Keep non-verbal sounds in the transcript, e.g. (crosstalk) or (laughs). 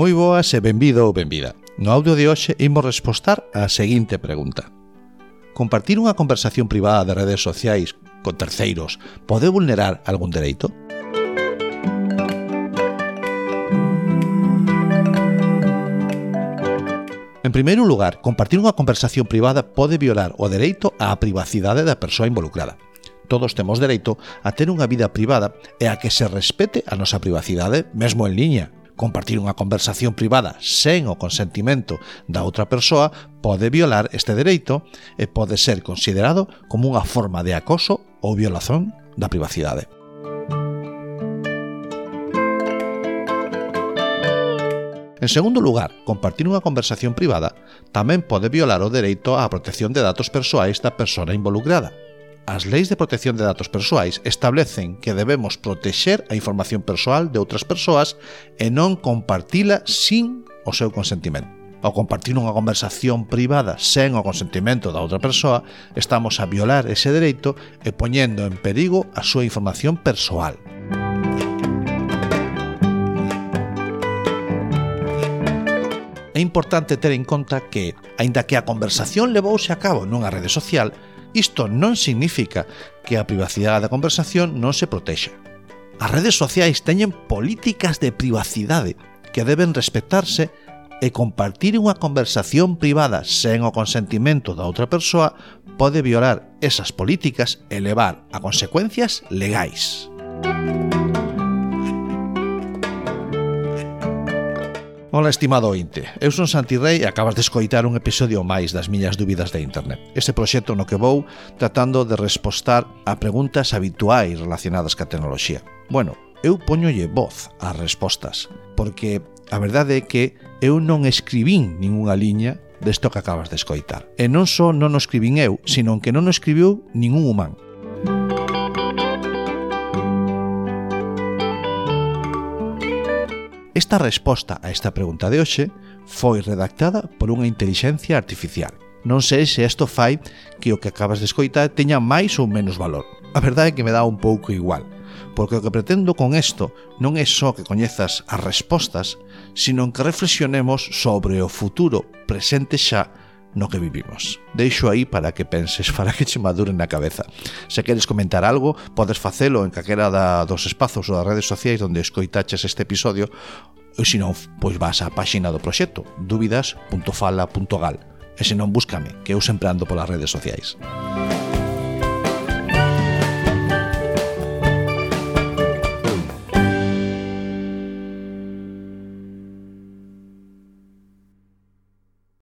Moi boas e benvido ou benvida. No audio de hoxe imos respostar á seguinte pregunta. Compartir unha conversación privada de redes sociais con terceiros pode vulnerar algún dereito? En primeiro lugar, compartir unha conversación privada pode violar o dereito á privacidade da persoa involucrada. Todos temos dereito a ter unha vida privada e a que se respete a nosa privacidade mesmo en liña, Compartir unha conversación privada sen o consentimento da outra persoa pode violar este dereito e pode ser considerado como unha forma de acoso ou violación da privacidade. En segundo lugar, compartir unha conversación privada tamén pode violar o dereito á protección de datos persoais da persona involucrada as leis de protección de datos persoais establecen que debemos protexer a información persoal de outras persoas e non compartila sin o seu consentimento. Ao compartir unha conversación privada sen o consentimento da outra persoa, estamos a violar ese dereito e poñendo en perigo a súa información persoal. É importante ter en conta que, aínda que a conversación levouse a cabo nunha rede social, Isto non significa que a privacidade da conversación non se protexa. As redes sociais teñen políticas de privacidade que deben respetarse e compartir unha conversación privada sen o consentimento da outra persoa pode violar esas políticas e levar a consecuencias legais. Ola, estimado ointe. Eu son Santi Rey e acabas de escoitar un episodio máis das miñas dúbidas de internet. Este proxecto no que vou tratando de respostar a preguntas habituais relacionadas ca tecnoloxía. Bueno, eu poñolle voz ás respostas, porque a verdade é que eu non escribín ningunha liña desto que acabas de escoitar. E non só non o escribín eu, sino que non o escribiu ningún humán. Esta resposta a esta pregunta de hoxe foi redactada por unha intelixencia artificial. Non sei se isto fai que o que acabas de escoitar teña máis ou menos valor. A verdade é que me dá un pouco igual, porque o que pretendo con isto non é só que coñezas as respostas, sino que reflexionemos sobre o futuro presente xa no que vivimos. Deixo aí para que penses, (laughs) para que che maduren na cabeza. Se queres comentar algo, podes facelo en calquera da, dos espazos ou das redes sociais onde escoitaches este episodio ou se non, pois vas á páxina do proxecto dúbidas.fala.gal e se non, búscame, que eu sempre ando polas redes sociais. Música